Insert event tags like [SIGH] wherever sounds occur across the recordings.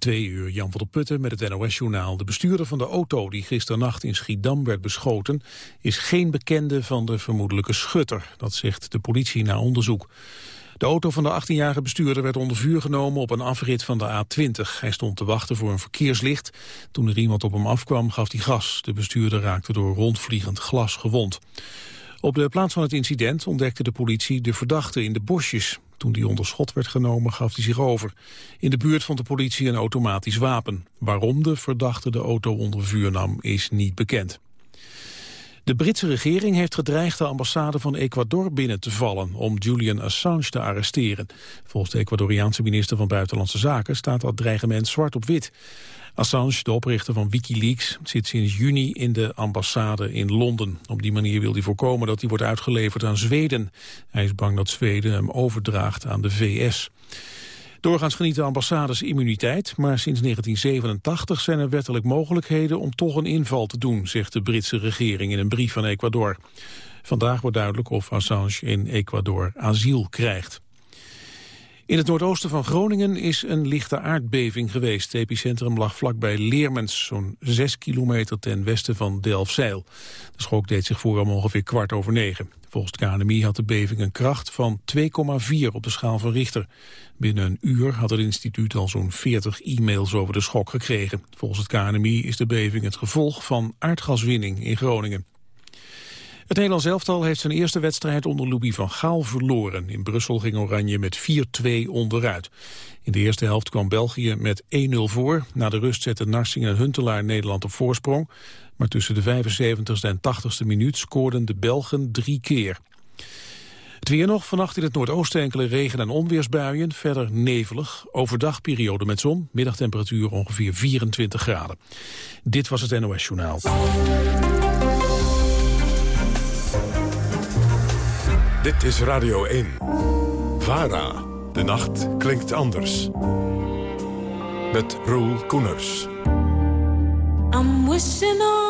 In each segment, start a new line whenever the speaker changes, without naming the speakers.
Twee uur, Jan van der Putten met het NOS-journaal. De bestuurder van de auto die gisternacht in Schiedam werd beschoten... is geen bekende van de vermoedelijke schutter. Dat zegt de politie na onderzoek. De auto van de 18-jarige bestuurder werd onder vuur genomen op een afrit van de A20. Hij stond te wachten voor een verkeerslicht. Toen er iemand op hem afkwam gaf hij gas. De bestuurder raakte door rondvliegend glas gewond. Op de plaats van het incident ontdekte de politie de verdachte in de bosjes. Toen die onder schot werd genomen gaf hij zich over. In de buurt vond de politie een automatisch wapen. Waarom de verdachte de auto onder vuur nam is niet bekend. De Britse regering heeft gedreigd de ambassade van Ecuador binnen te vallen om Julian Assange te arresteren. Volgens de Ecuadoriaanse minister van Buitenlandse Zaken staat dat dreigement zwart op wit. Assange, de oprichter van Wikileaks, zit sinds juni in de ambassade in Londen. Op die manier wil hij voorkomen dat hij wordt uitgeleverd aan Zweden. Hij is bang dat Zweden hem overdraagt aan de VS. Doorgaans genieten ambassades immuniteit, maar sinds 1987 zijn er wettelijk mogelijkheden om toch een inval te doen, zegt de Britse regering in een brief van Ecuador. Vandaag wordt duidelijk of Assange in Ecuador asiel krijgt. In het noordoosten van Groningen is een lichte aardbeving geweest. Het epicentrum lag vlakbij Leermens, zo'n 6 kilometer ten westen van Delfzijl. De schok deed zich voor om ongeveer kwart over negen. Volgens het KNMI had de beving een kracht van 2,4 op de schaal van Richter. Binnen een uur had het instituut al zo'n 40 e-mails over de schok gekregen. Volgens het KNMI is de beving het gevolg van aardgaswinning in Groningen. Het Nederlands elftal heeft zijn eerste wedstrijd onder Louis van Gaal verloren. In Brussel ging Oranje met 4-2 onderuit. In de eerste helft kwam België met 1-0 voor. Na de rust zetten Narsing en Huntelaar Nederland op voorsprong. Maar tussen de 75ste en 80ste minuut scoorden de Belgen drie keer. Het weer nog, vannacht in het noordoosten enkele regen- en onweersbuien. Verder nevelig, overdag periode met zon, middagtemperatuur ongeveer 24 graden. Dit was het NOS Journaal.
Dit is Radio 1. VARA. De nacht klinkt anders. Met Roel Koeners. I'm wishing on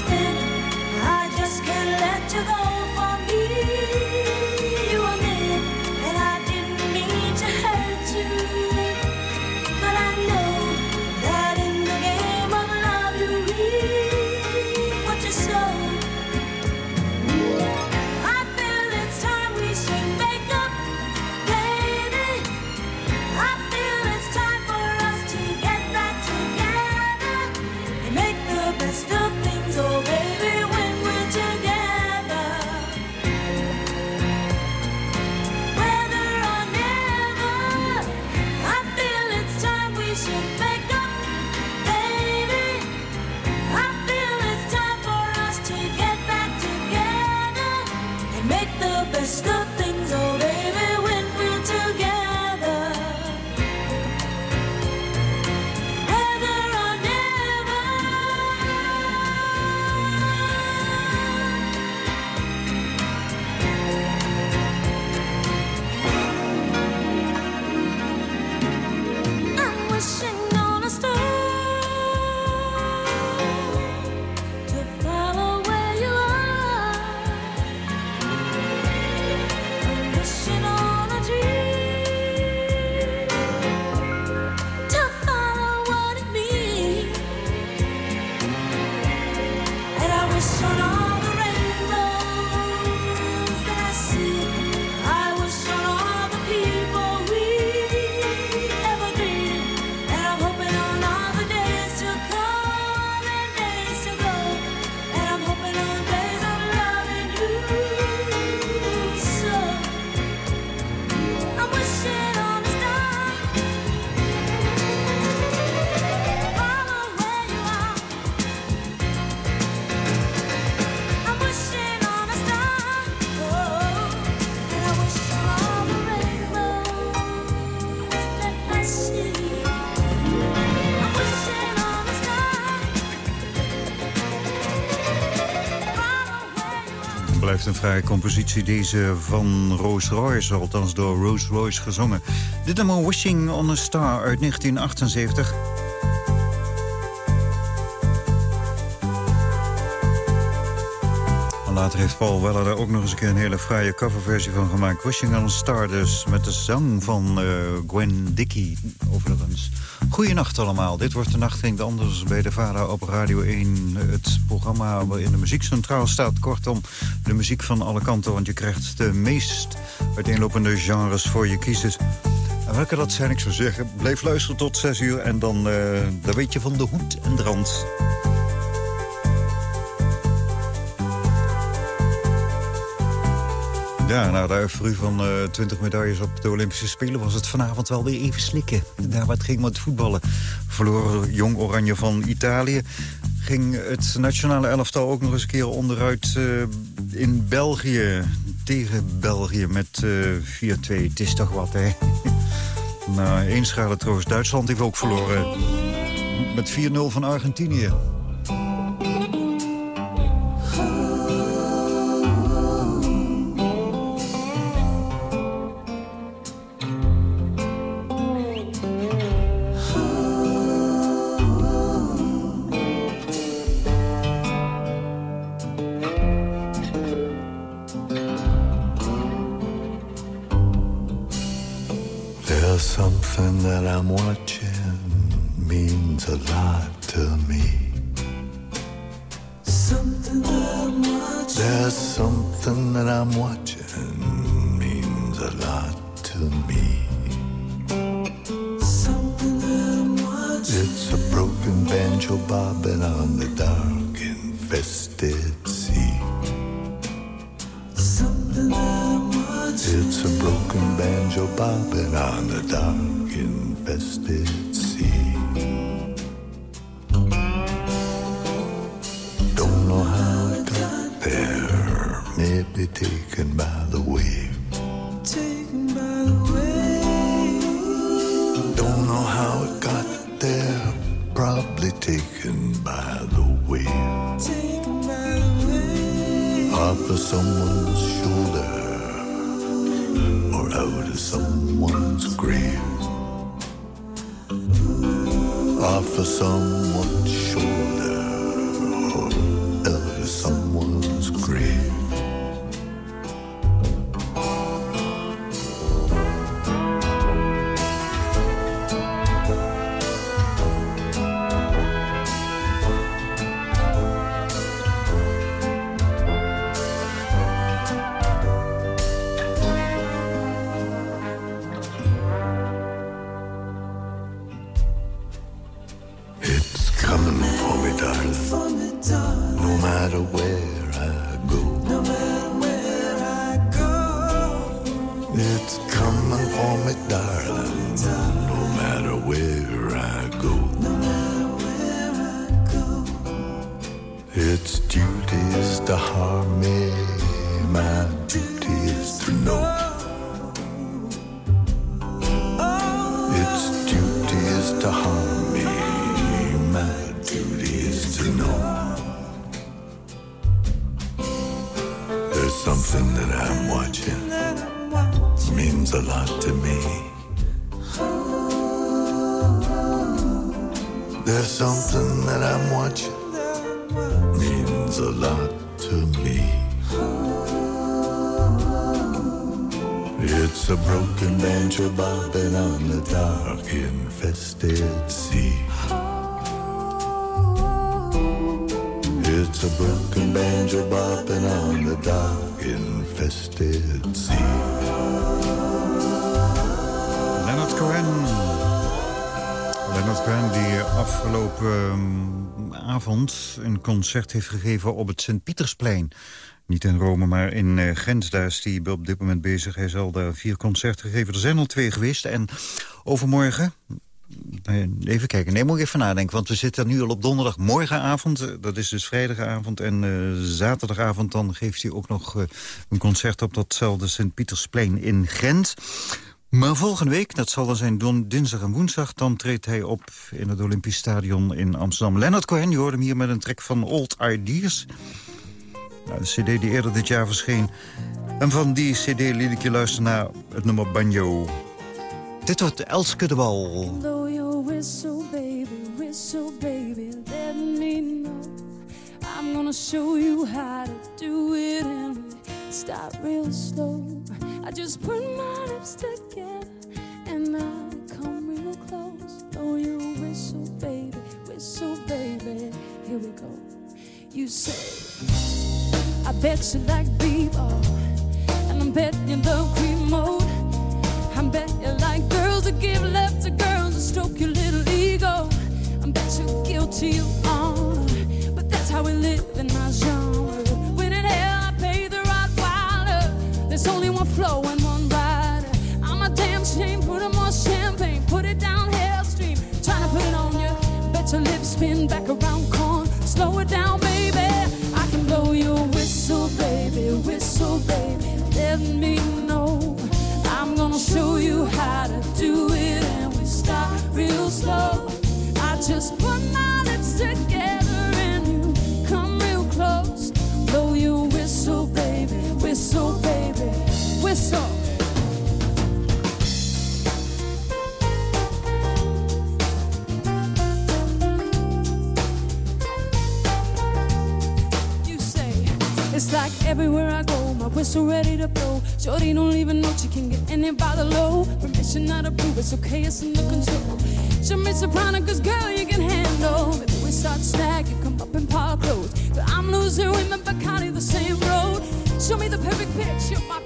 I just can't let you
go. Compositie. Deze van Rose Royce, althans door Rose Royce gezongen. Dit nummer Wishing on a Star uit 1978. Later heeft Paul Weller daar ook nog eens een keer een hele fraaie coverversie van gemaakt. Wishing on a Star dus, met de zang van uh, Gwen Dickey overigens. Goedenacht allemaal. Dit wordt de nacht anders bij de VARA op Radio 1. Het programma waarin de muziek centraal staat. Kortom, de muziek van alle kanten. Want je krijgt de meest uiteenlopende genres voor je kiezers. En welke dat zijn, ik zou zeggen, blijf luisteren tot 6 uur. En dan, uh, dan weet je van de hoed en de rand. Ja, na de u van uh, 20 medailles op de Olympische Spelen... was het vanavond wel weer even slikken. Daar wat ging met voetballen. Verloren Jong Oranje van Italië. Ging het nationale elftal ook nog eens een keer onderuit uh, in België. Tegen België met uh, eh, 4-2. Het is toch wat, hè? [LAUGHS] Na één schade trouwens. Duitsland heeft ook verloren. Met 4-0 van Argentinië.
that I'm watching means a lot to me. Something There's something that I'm watching. It's coming for me, darling. No matter where I go. Its duty is to harm me, my means a lot to me. There's something that I'm watching means a lot to me. It's a broken banjo bobbing on the dark infested sea. It's a broken banjo bobbing on the dark infested sea.
Een concert heeft gegeven op het Sint-Pietersplein. Niet in Rome, maar in uh, Gent. Daar is hij op dit moment bezig. Hij zal daar vier concerten geven. Er zijn al twee geweest. En overmorgen... Eh, even kijken, nee, moet ik even nadenken. Want we zitten nu al op donderdagmorgenavond. Eh, dat is dus vrijdagavond. En zaterdagavond dan geeft hij ook nog een concert op datzelfde Sint-Pietersplein in Gent. Maar volgende week, dat zal dan zijn dinsdag en woensdag... dan treedt hij op in het Olympisch Stadion in Amsterdam. Leonard Cohen, je hoorde hem hier met een trek van Old Ideas. Nou, cd die eerder dit jaar verscheen. En van die cd liet ik je luisteren naar het nummer Banjo. Dit wordt Elske de Wal.
Whistle, baby, whistle, baby. I'm gonna show you how to do it and start real slow. I just put my lips together and I come real close. Blow you whistle, baby, whistle, baby, here we go. You say, I bet you like bebop, and I bet you love cream mode. I bet you like girls that give love to girls and stroke your little ego. I bet you're guilty of honor, but that's how we live spin back around corn, slow it down, baby. I can blow your whistle, baby, whistle, baby, let me know. I'm gonna show you how to do it and we start real slow. I just put my whistle ready to blow. Shorty don't even know she can get any by the low. Permission not approved, it's okay, it's under control. Show me soprano, cause girl, you can handle. Maybe we start snagging, come up in park clothes. But I'm losing my Bacardi the same road. Show me the perfect pitch my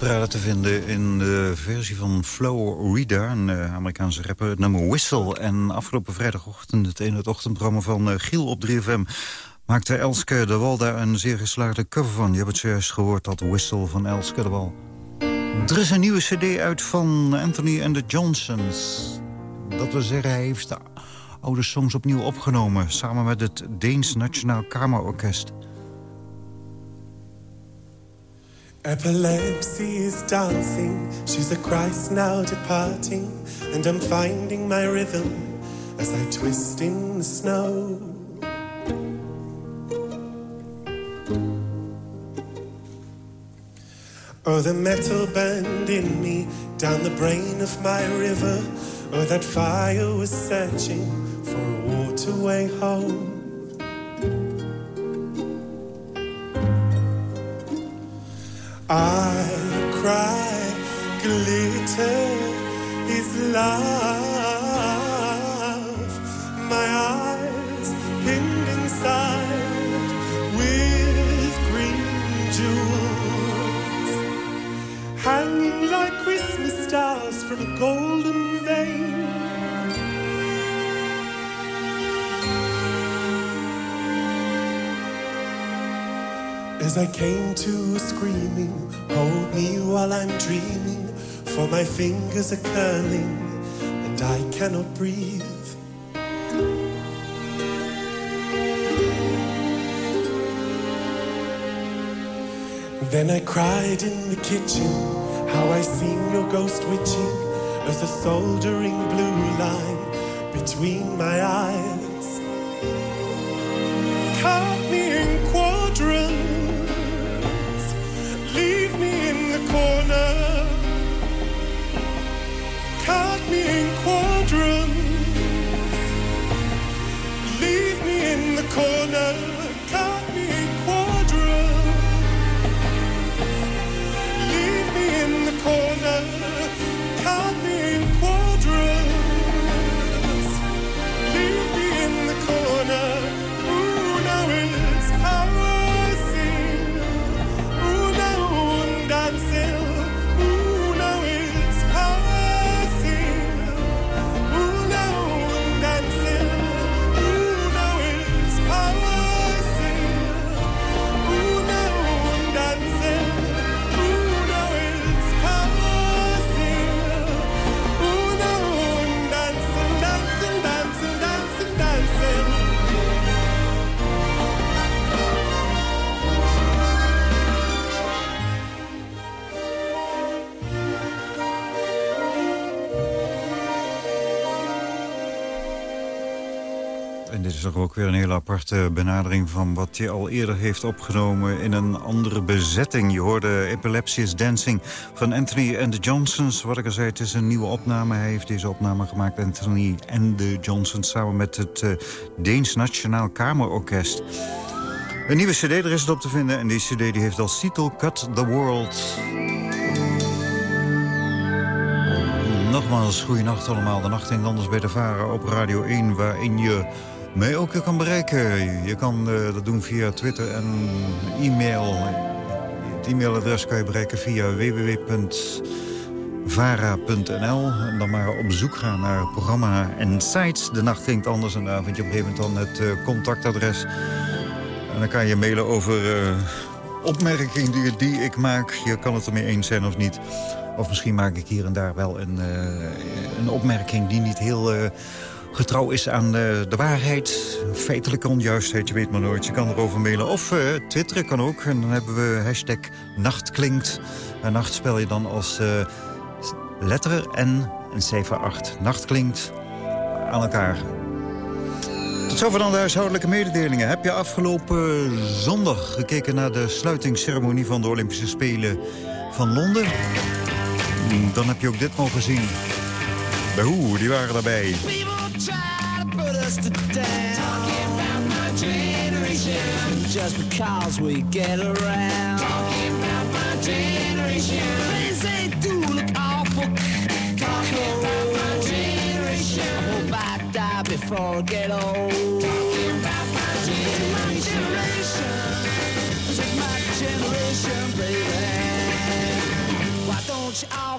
hitparade te vinden in de versie van Flow Reader, een eh, Amerikaanse rapper, het nummer Whistle. En afgelopen vrijdagochtend, het ene het ochtendprogramma van eh, Giel op 3FM, maakte Elske de Wal daar een zeer geslaagde cover van. Je hebt het zojuist gehoord, dat Whistle van Elske de Wal. Er is een nieuwe cd uit van Anthony and the Johnsons. Dat wil zeggen, hij heeft de oude songs opnieuw opgenomen... samen met het Deens Nationaal Kamerorkest.
Epilepsy is dancing, she's a Christ now departing, and I'm finding my rhythm as I twist in the snow. Oh, the metal burned in me down the brain of my river. Oh, that fire was searching for a waterway home. I cry, glitter is love. My eyes pinned inside with green jewels, hanging like Christmas stars from a golden As I came to screaming, hold me while I'm dreaming, for my fingers are curling and I cannot breathe. Then I cried in the kitchen, how I seen your ghost witching as a soldering blue line between my eyes. Cut
ook weer een hele aparte benadering van wat hij al eerder heeft opgenomen in een andere bezetting. Je hoorde Epilepsy Dancing van Anthony and the Johnsons. Wat ik al zei, het is een nieuwe opname. Hij heeft deze opname gemaakt, Anthony and the Johnsons, samen met het uh, Deens Nationaal Kamerorkest. Een nieuwe cd, er is het op te vinden. En die cd die heeft als titel Cut the World. Nogmaals, goeienacht allemaal. De nacht in anders bij de Varen op Radio 1... waarin je mij ook kan bereiken. Je kan uh, dat doen via Twitter en e-mail. Het e-mailadres kan je bereiken via www.vara.nl. En dan maar op zoek gaan naar programma en sites. De nacht klinkt anders en daar vind je op een gegeven moment dan het uh, contactadres. En dan kan je mailen over uh, opmerkingen die, die ik maak. Je kan het ermee eens zijn of niet. Of misschien maak ik hier en daar wel een, een opmerking die niet heel getrouw is aan uh, de waarheid. Feitelijke onjuistheid, je weet maar nooit. Je kan erover mailen. Of twitteren kan ook. En dan hebben we hashtag nachtklinkt. En nacht spel je dan als letter en een cijfer 8. Nacht klinkt aan elkaar. Tot zover dan de huishoudelijke mededelingen. Heb je afgelopen zondag gekeken naar de sluitingsceremonie van de Olympische Spelen van Londen? Dan heb je ook dit mogen zien. De Hoe, die waren daarbij.
Just because we get around. Talking about my generation. Things they do look awful. Talking about my generation. I hope I die before I get old. Talking about my generation. This is my generation, baby. Why don't you all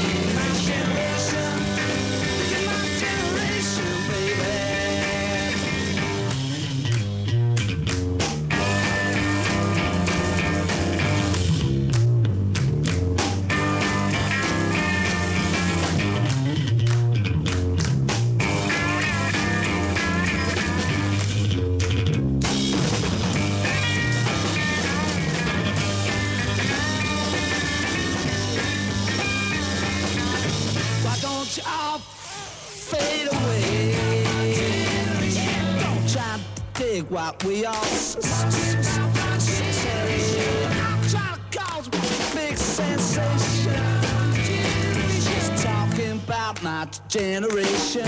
what we are. Trying to cause big sensation. Just my generation.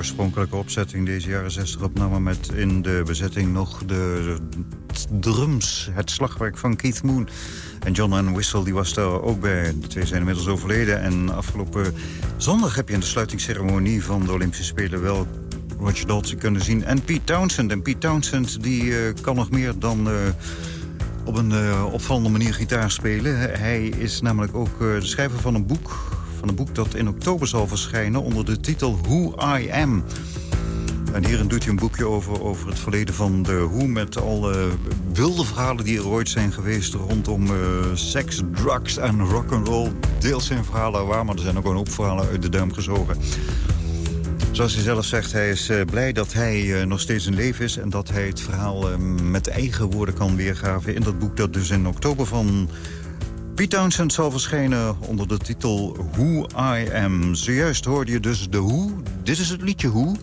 oorspronkelijke opzetting deze jaren 60 opname... met in de bezetting nog de drums, het slagwerk van Keith Moon. En John Ann Whistle die was daar ook bij. De twee zijn inmiddels overleden. En afgelopen zondag heb je in de sluitingsceremonie van de Olympische Spelen... wel Roger Daltrey kunnen zien. En Pete Townsend. En Pete Townsend die, uh, kan nog meer dan... Uh, op een uh, opvallende manier gitaar spelen. Hij is namelijk ook de schrijver van een boek van een boek dat in oktober zal verschijnen onder de titel Who I Am. En hierin doet hij een boekje over, over het verleden van de Who... met alle wilde verhalen die er ooit zijn geweest... rondom uh, seks, drugs en rock'n'roll. Deels zijn verhalen waar, maar er zijn ook een hoop verhalen uit de duim gezogen. Zoals hij zelf zegt, hij is uh, blij dat hij uh, nog steeds in leven is... en dat hij het verhaal met eigen woorden kan weergaven... in dat boek dat dus in oktober van Pete Townsend zal verschijnen onder de titel Who I Am. Zojuist hoorde je dus de Who. Dit is het liedje Who.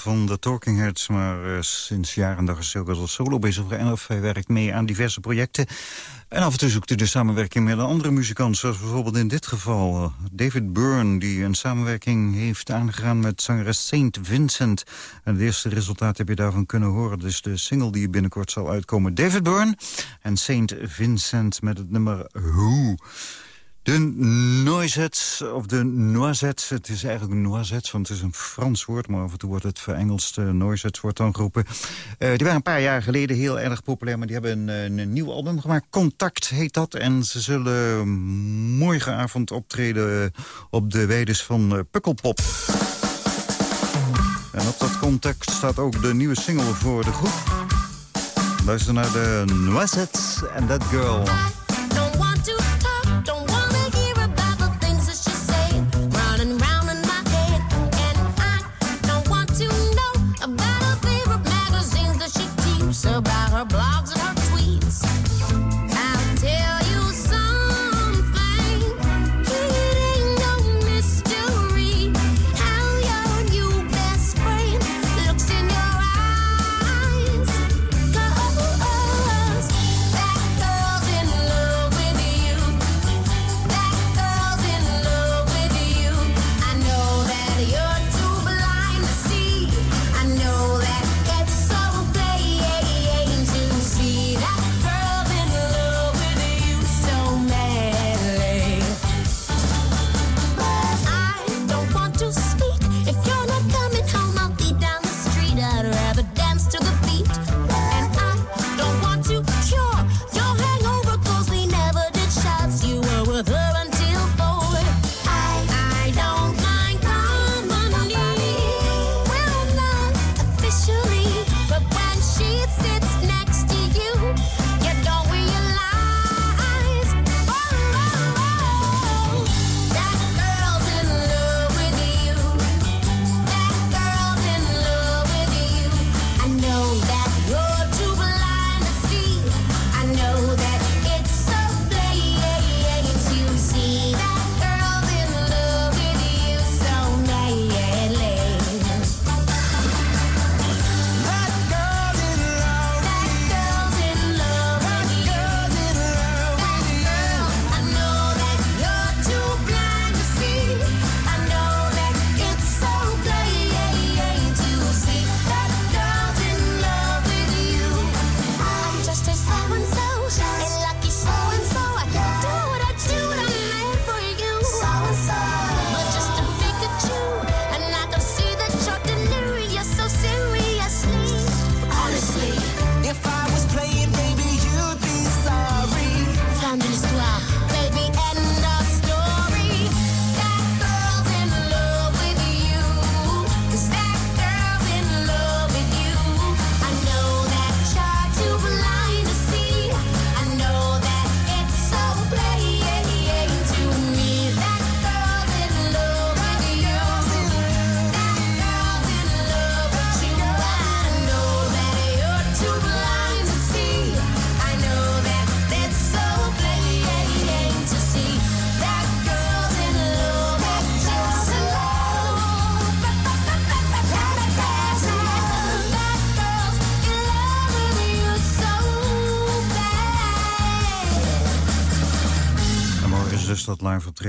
Van de Talking Heads... maar uh, sinds jaren dag is hij ook als solo bezig. En of hij werkt mee aan diverse projecten. En af en toe zoekt hij de samenwerking met een andere muzikant... zoals bijvoorbeeld in dit geval uh, David Byrne... die een samenwerking heeft aangegaan met zangeres Saint Vincent. En het eerste resultaat heb je daarvan kunnen horen. Dus de single die binnenkort zal uitkomen. David Byrne en Saint Vincent met het nummer Who... De Noisettes, of de Noisettes, het is eigenlijk Noisettes, want het is een Frans woord... maar af en toe wordt het verengelst, Noisettes wordt dan geroepen. Uh, die waren een paar jaar geleden heel erg populair... maar die hebben een, een nieuw album gemaakt, Contact heet dat... en ze zullen morgenavond optreden op de weides van Pukkelpop. En op dat contact staat ook de nieuwe single voor de groep. Luister naar de Noisettes and That Girl.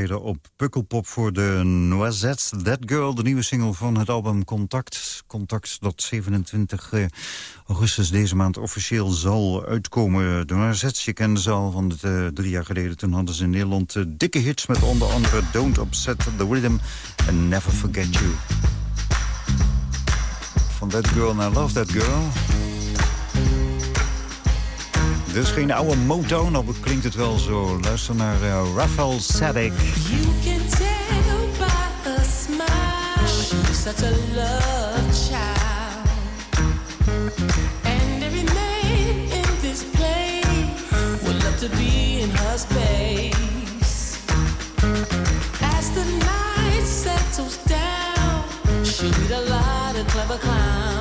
Op Pukkelpop voor de Noisettes. That Girl, de nieuwe single van het album Contact. Contact dat 27 eh, augustus deze maand officieel zal uitkomen. De Noisettes, je kende ze al van de, uh, drie jaar geleden. Toen hadden ze in Nederland uh, dikke hits met onder andere Don't Upset the Rhythm and Never Forget You. Van That Girl naar Love That Girl... Is geen oude Motown, al klinkt het wel zo. Luister naar uh, Raphael Sadik. You can tell by her smile She's such a love child And every man in this place Would love to be in her space As the night settles down She'll meet a lot of clever clowns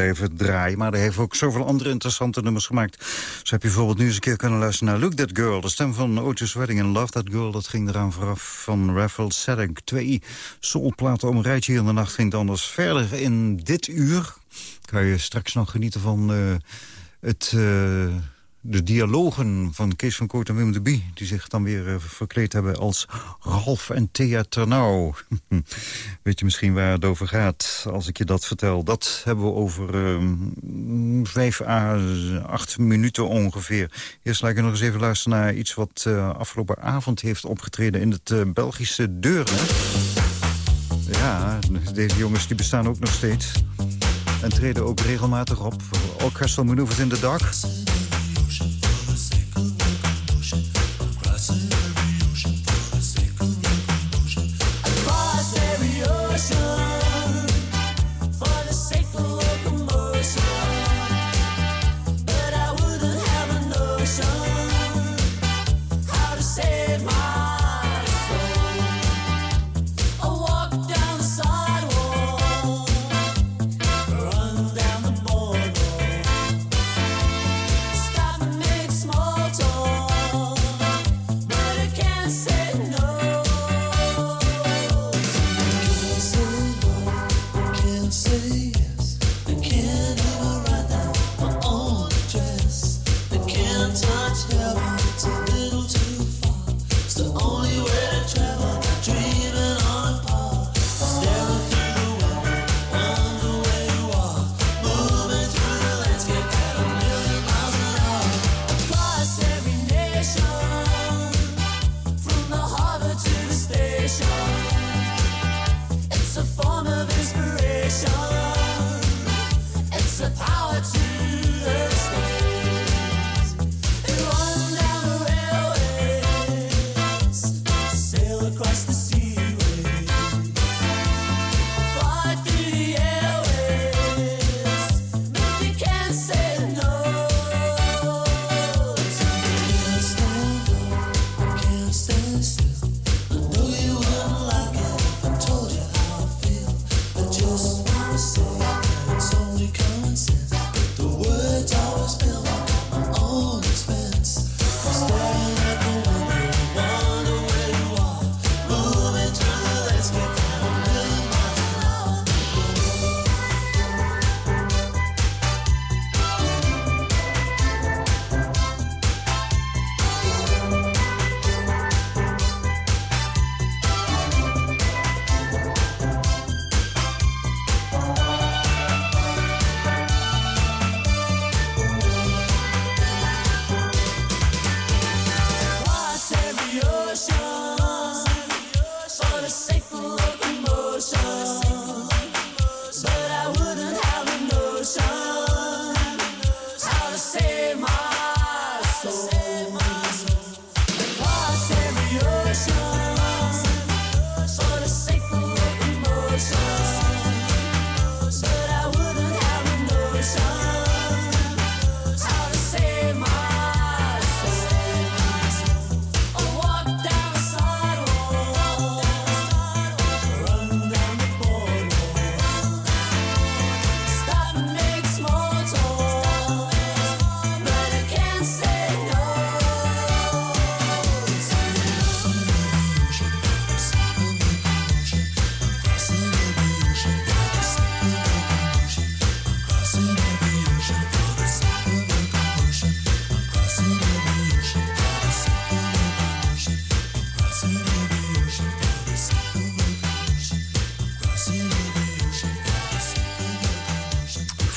even
draaien, Maar hij heeft ook zoveel andere interessante nummers gemaakt. Zo heb je bijvoorbeeld nu eens een keer kunnen luisteren naar Look That Girl. De stem van Otis Wedding in Love That Girl. Dat ging eraan vooraf van Raffles Sedding. Twee soulplaten om een rijtje hier in de nacht ging het anders. Verder in dit uur kan je straks nog genieten van eh, het... Eh, de dialogen van Kees van Koort en Wim de Bie... die zich dan weer eh, verkleed hebben als Ralf en Thea Ternauw. [LAUGHS] Weet je misschien waar het over gaat als ik je dat vertel? Dat hebben we over ehm, vijf à acht minuten ongeveer. Eerst laat ik nog eens even luisteren naar iets wat eh, afgelopen avond heeft opgetreden... in het eh, Belgische Deuren. Ja, deze jongens die bestaan ook nog steeds. En treden ook regelmatig op. Orchestral Maneuvers in de Dark...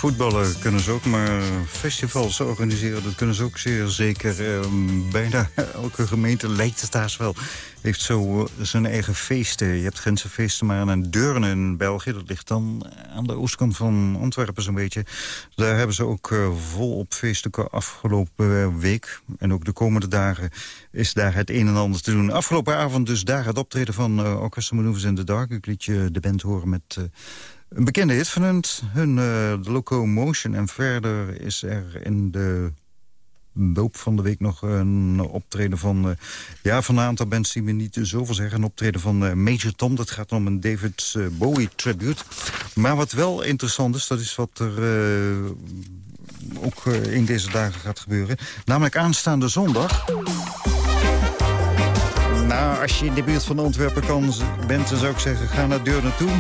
Voetballen kunnen ze ook, maar festivals organiseren... dat kunnen ze ook zeer zeker. Ehm, bijna elke gemeente lijkt het haast wel. Heeft zo eh, zijn eigen feesten. Je hebt Grenzenfeesten, maar aan Deurne in België... dat ligt dan aan de oostkant van Antwerpen zo'n beetje. Daar hebben ze ook eh, volop feesten afgelopen eh, week. En ook de komende dagen is daar het een en ander te doen. Afgelopen avond dus daar het optreden van uh, Orchestra Manoeuvres in the Dark. Ik liet je de band horen met... eh, een bekende hit van hun, hun eh, de Locomotion. En verder is er in de loop van de week nog een optreden van... eh, ja, van een aantal bands die me niet zoveel zeggen. Een optreden van eh, Major Tom. Dat gaat om een David Bowie tribute. Maar wat wel interessant is, dat is wat er... ook in deze dagen gaat gebeuren. Namelijk aanstaande zondag. Nou, als je in de buurt van Antwerpen kan, bent, dan zou ik zeggen, ga naar deur naartoe.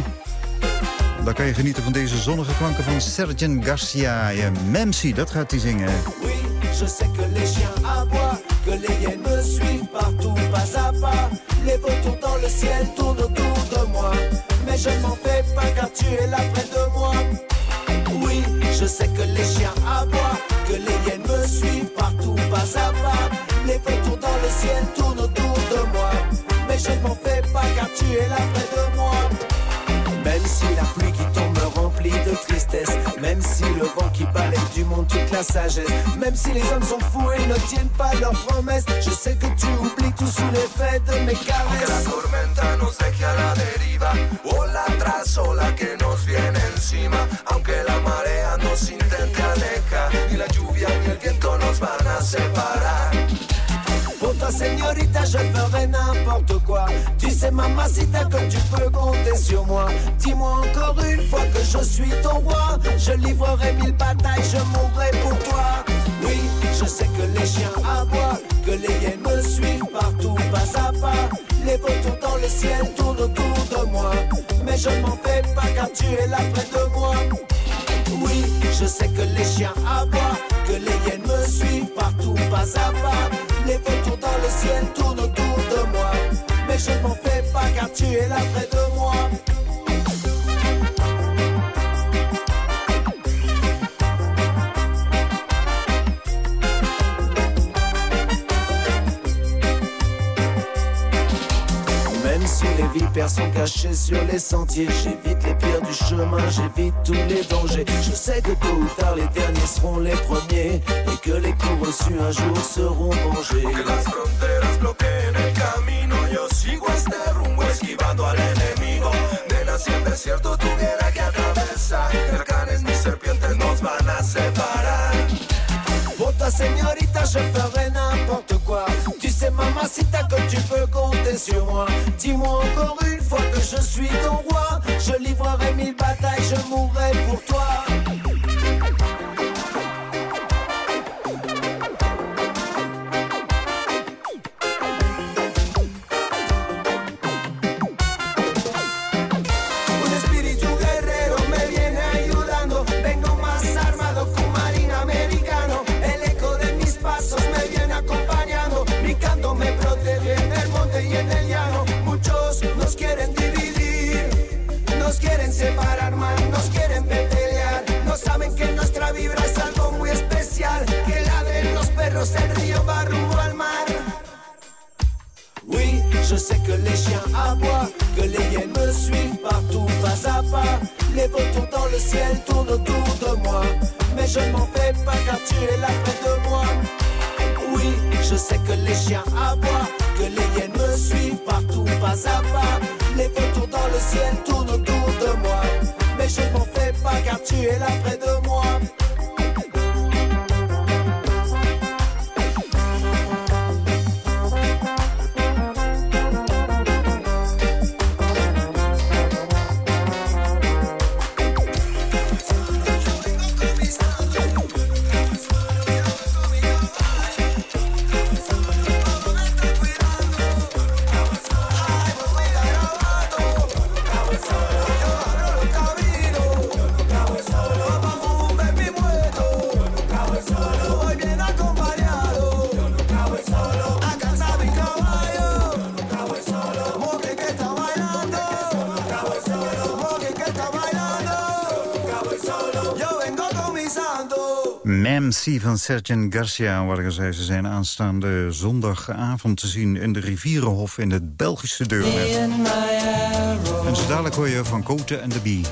Dan kan je genieten van deze zonnige klanken van Sergeant Garcia. Memsi, dat gaat hij zingen.
Oui, je sais que les chiens aboient, que les hyènes me suivent partout, pas à pas. Les vautours dans le ciel tournent autour de moi. Mais je ne m'en fais pas car tu es là près de moi. Oui, je sais que les chiens aboient, que les hyènes me suivent partout, pas à pas. Les vautours dans le ciel tournent autour de moi. Mais je ne m'en fais pas car tu es là près de moi. Même si la pluie qui tombe remplit de tristesse. Même si le vent qui balaye du monde toute la sagesse. Même si les hommes sont fous et ne tiennent pas leurs promesses. Je sais que tu oublies tout sous l'effet de mes caresses.
Tormenta nos deje a la deriva, ola tras ola que nos viene encima, aunque la marea nos intente alejar, ni la lluvia ni el viento nos van a separar.
Je ferai n'importe quoi. Tu sais mamacita que tu peux compter sur moi. Dis-moi encore une fois que je suis ton roi. Je livrerai mille batailles, je mourrai pour toi. Oui, je sais que les chiens aboient Que les hyènes me suivent partout, pas à pas. Les vautours dans le ciel tournent autour de moi. Mais je m'en fais pas car tu es là près de moi. Oui, je sais que les chiens aboient, que les hyènes me suivent partout, pas à pas. Les vautours dans le ciel tournent autour de moi. Mais je ne m'en fais pas car tu es là près de moi. Sont cachées sur les sentiers, j'évite les pierres du chemin, j'évite tous les dangers. Je sais que tôt ou tard les derniers seront les premiers et que les coups reçus un jour seront mangés.
Que las fronteras bloqueen el camino, yo sigo este rumbo esquivando al enemigo. Nena, si el desierto tuviera que atravesar, huracanes ni serpientes nos van a separar.
Pour ta señorita, je ferai n'importe quoi. Sais, mamacita, que tu peux compter sur moi. Dis-moi encore une fois que je suis ton roi. Je livrerai mille batailles, je mourrai pour toi. Perros, el río va. Oui, je sais que les chiens aboient, que les hyènes me suivent partout, pas à pas. Les vautours dans le ciel tournent autour de moi. Mais je ne m'en fais pas car tu es là près de moi. Oui, je sais que les chiens aboient, que les hyènes me suivent partout, pas à pas. Les vautours dans le ciel tournent autour de moi. Mais je ne m'en fais pas car tu es là près de moi.
Van Garcia, waar zei ze zijn aanstaande zondagavond te zien in de Rivierenhof in het Belgische Deurnet. En zo dadelijk hoor je van Koten en de Bie.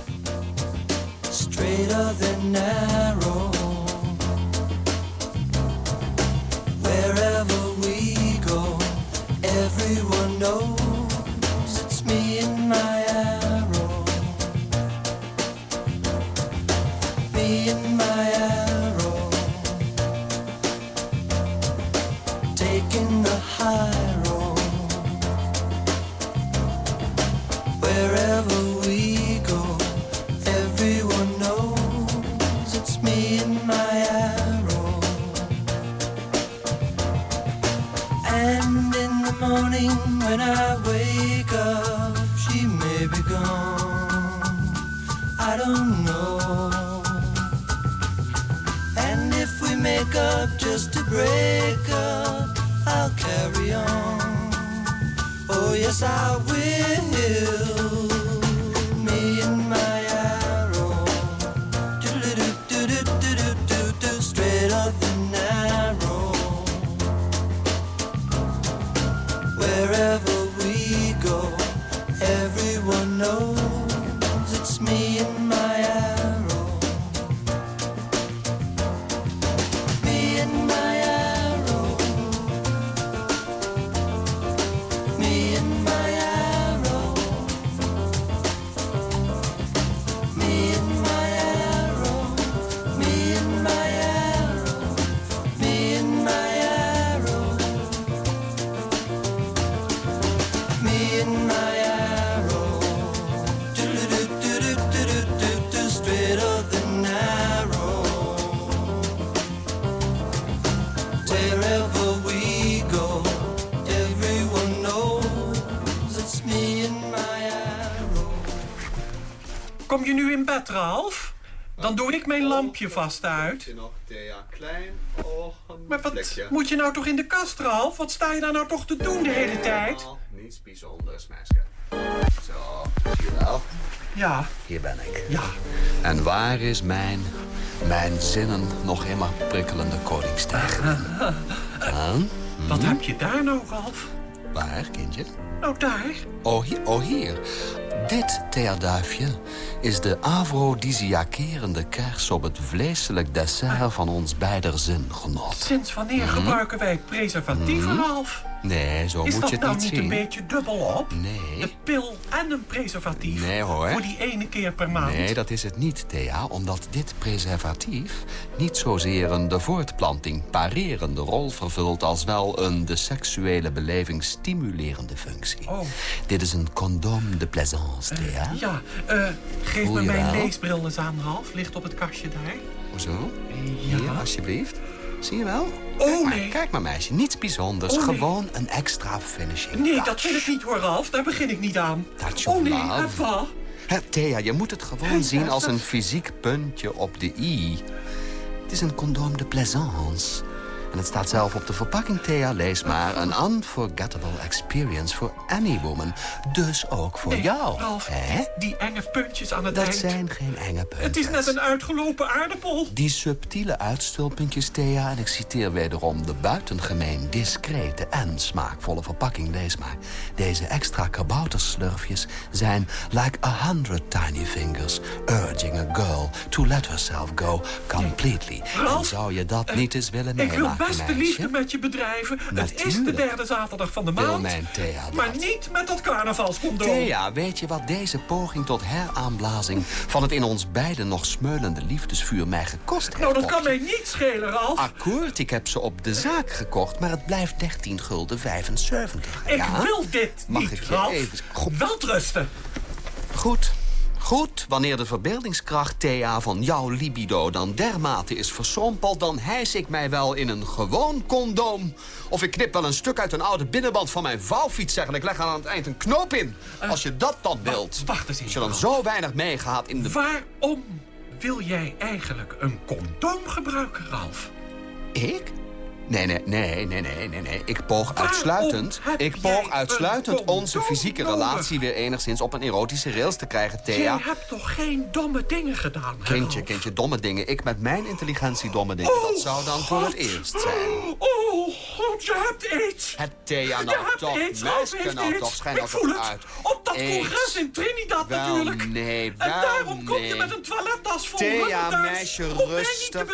Morning when I wake up, she may be gone. I don't know. And if we make up just to break up, I'll carry on. Oh, yes, I will.
Ralf? Dan doe ik mijn lampje vast uit. Maar wat moet je nou toch in de kast, Ralf? Wat sta je daar nou toch te doen de hele tijd?
Niets bijzonders, meisje. Zo, zie je wel?
Ja,
Hier ben ik.
ja.
En waar is mijn, mijn zinnen nog immer prikkelende koningstijger? Huh? [LAUGHS]
Wat heb je daar nou, Ralf?
Waar, kindje?
Nou, daar.
Oh hier, oh, hier. Dit theaduifje is de aphrodisiakerende kers op het vleeselijk dessert van ons beider zingenot.
Sinds wanneer gebruiken wij preservatieven, Ralf?
Nee, zo
Is
moet
dat
je het
nou
niet
niet
zien.
een beetje dubbel op?
Nee.
De pil en een preservatief.
Nee, hoor.
Voor die ene keer per maand.
Nee, dat is het niet, Thea. Omdat dit preservatief niet zozeer een de voortplanting parerende rol vervult... als wel een de seksuele beleving stimulerende functie.
Oh.
Dit is een condoom de plaisance, Thea.
Ja, eh, geef
Voel
me mijn
wel?
leesbril eens aan, Ralf. Ligt op het kastje daar.
Hoezo?
Ja.
Hier, alsjeblieft. Zie je wel?
Oh,
kijk maar,
nee.
Kijk maar, meisje. Niets bijzonders.
Oh, nee.
Gewoon een extra finishing
Nee,
touch.
dat wil ik niet hoor, Ralf. Daar begin ik niet aan.
Touch
oh nee,
love. Hè, Thea, je moet het gewoon zien als een fysiek puntje op de i. Het is een condoom de plaisance. En het staat zelf op de verpakking, Thea. Lees maar. Een unforgettable experience for any woman. Dus ook voor
Nee,
jou.
Ralf,
Hè?
die enge puntjes aan het
Dat
eind.
zijn geen enge punten.
Het is net een uitgelopen aardappel.
Die subtiele uitstulpuntjes, Thea, en ik citeer wederom... de buitengemeen discrete en smaakvolle verpakking, lees maar. Deze extra kabouterslurfjes zijn like a hundred tiny fingers... urging a girl to let herself go completely. En
Ralf,
zou je dat niet eens willen meemaken,
best de
meisje?
liefde met je bedrijven. Het is de derde zaterdag van de maand.
Thea?
Maar niet met dat carnavalscondoom.
Thea, weet je wat deze poging tot heraanblazing... van het in ons beiden nog smeulende liefdesvuur mij gekost heeft?
Nou, dat kan mij niet schelen, Ralf.
Akkoord, ik heb ze op de zaak gekocht, maar het blijft 13 gulden 75.
ik
ja?
wil dit
Mag
niet,
ik je
Ralf.
even...
Welterusten.
goed. Goed, wanneer de verbeeldingskracht, Thea, van jouw libido dan dermate is versompeld... dan hijs ik mij wel in een gewoon condoom. Of ik knip wel een stuk uit een oude binnenband van mijn vouwfiets... en ik leg er aan het eind een knoop in. Als je dat dan wilt.
wacht eens
Als
even,
je dan zo weinig meegaat in de...
Waarom wil jij eigenlijk een condoom gebruiken, Ralf?
Ik? Nee, nee, nee, nee, nee, nee, nee. Ik poog
Waarom
uitsluitend, ik poog uitsluitend onze fysieke
nodig?
relatie weer enigszins op een erotische rails te krijgen, Thea.
Jij hebt toch geen domme dingen gedaan, hè,
Kindje, kindje, domme dingen. Ik met mijn intelligentie domme dingen. dat zou dan voor het eerst zijn.
Oh, God, je hebt iets.
Het Thea
je
nou toch, meisje nou toch, schijn nou toch uit.
Op dat
Aids.
congres in Trinidad
Wel,
natuurlijk.
nee,
En
wel,
daarom kom je met een toilettas vol
Thea, meisje, rustig,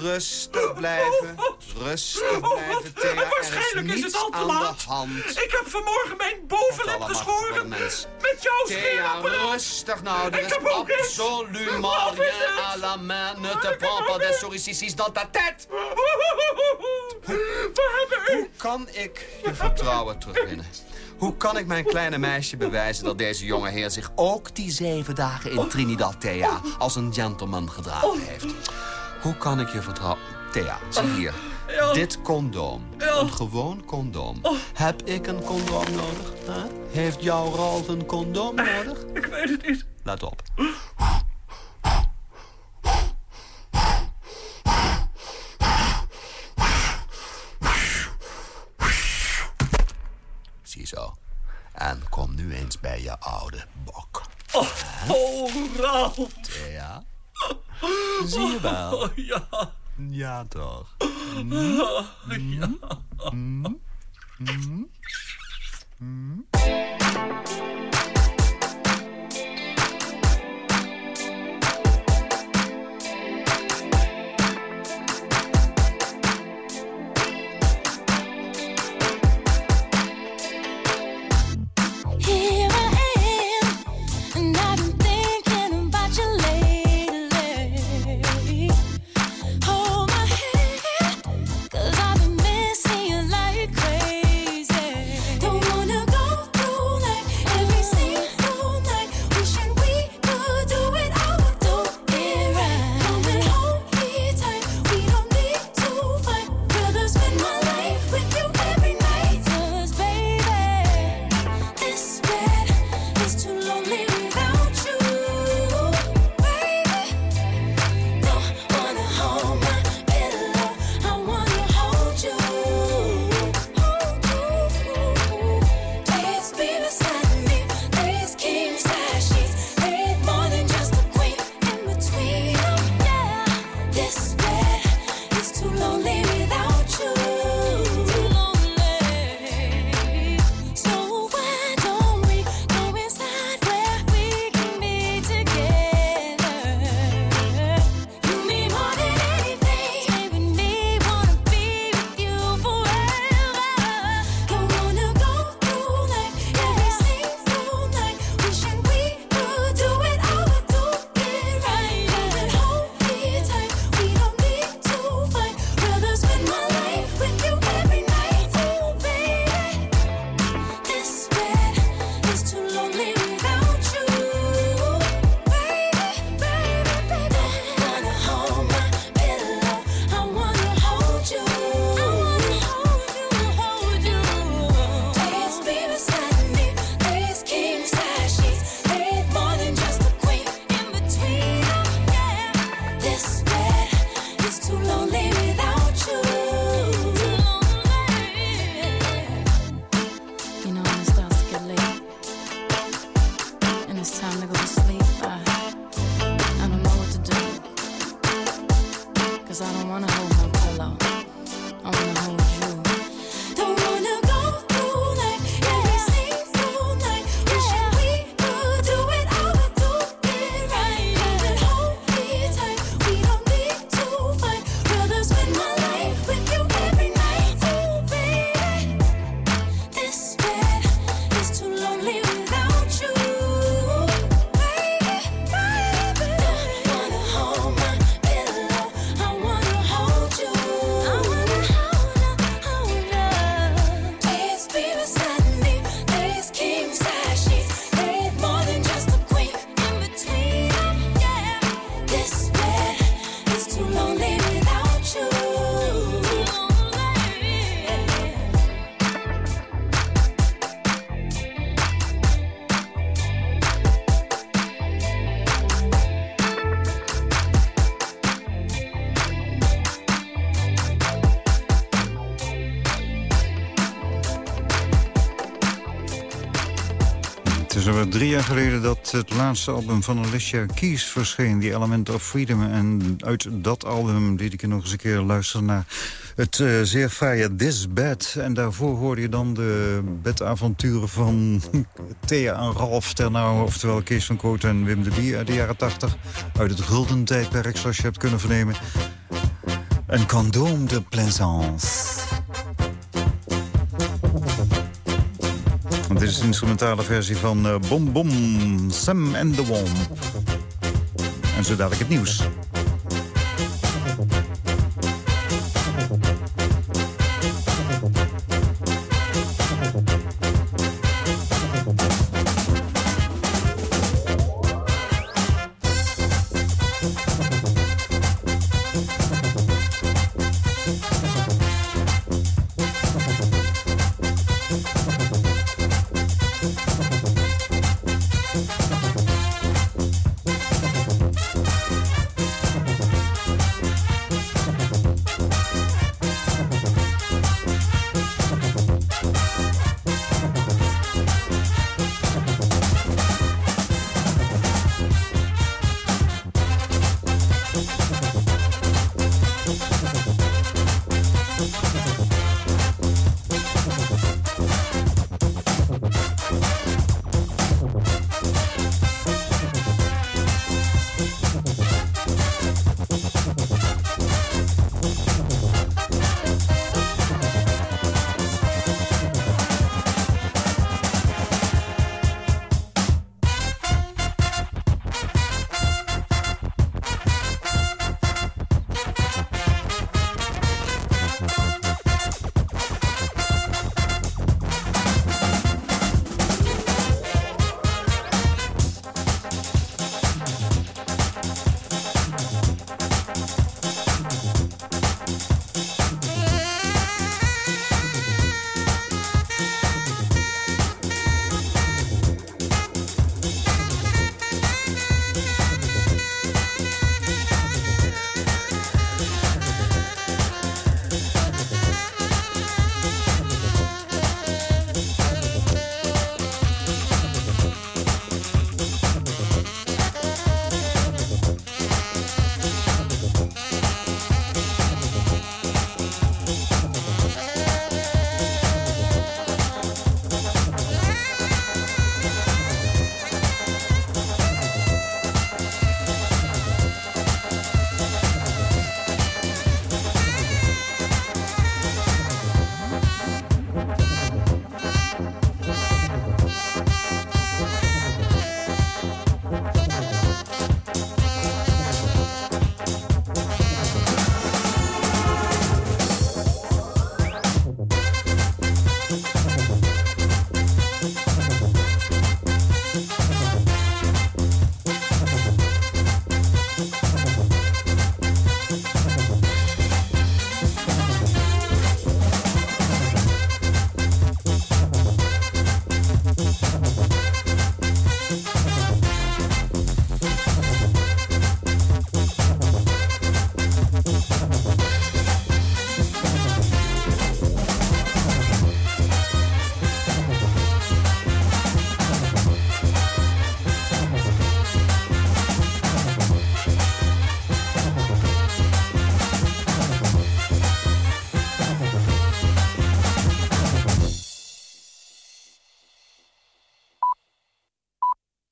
rustig blijven,
Oh, God.
Rustig
Oh,
blijven, Thea.
En waarschijnlijk
is
het al te laat. Ik heb vanmorgen mijn bovenlip geschoren. Met jouw scheerapparaat.
rustig nou. Er
Ik heb ook iets.
absoluut rien à la main. Ne te prends pas des dans ta tête. Hoe kan ik je vertrouwen terugwinnen? Hoe kan ik mijn kleine meisje bewijzen dat deze jonge heer zich ook die zeven dagen in Trinidad, Thea, als een gentleman gedragen heeft? Hoe kan ik je vertrouwen? Thea, zie hier.
Ja.
Dit condoom.
Ja.
Een gewoon condoom. Heb ik een condoom nodig? Heeft jouw Ralf een condoom nodig?
Ik weet het niet.
Let op. Ziezo. En kom nu eens bij je oude bok.
Oh, oh Ralf.
Ja? Zie je wel?
Oh, ja.
Ja, toch.
Here [LAUGHS] [LAUGHS]
geleden dat het laatste album van Alicia Keys verscheen. Die Element of Freedom. En uit dat album liet ik nog eens een keer luisteren naar het eh, zeer fraaie This Bed. En daarvoor hoorde je dan de bedavonturen van [LAUGHS] Thea en Ralf Ternauw. Oftewel Kees van Kooten en Wim de Bie uit de jaren 80. Uit het gulden tijdperk, zoals je hebt kunnen vernemen. Een condoom de plaisance. Dit is de instrumentale versie van eh, Bom Bom, Sam and the Womb. En zo dadelijk het nieuws.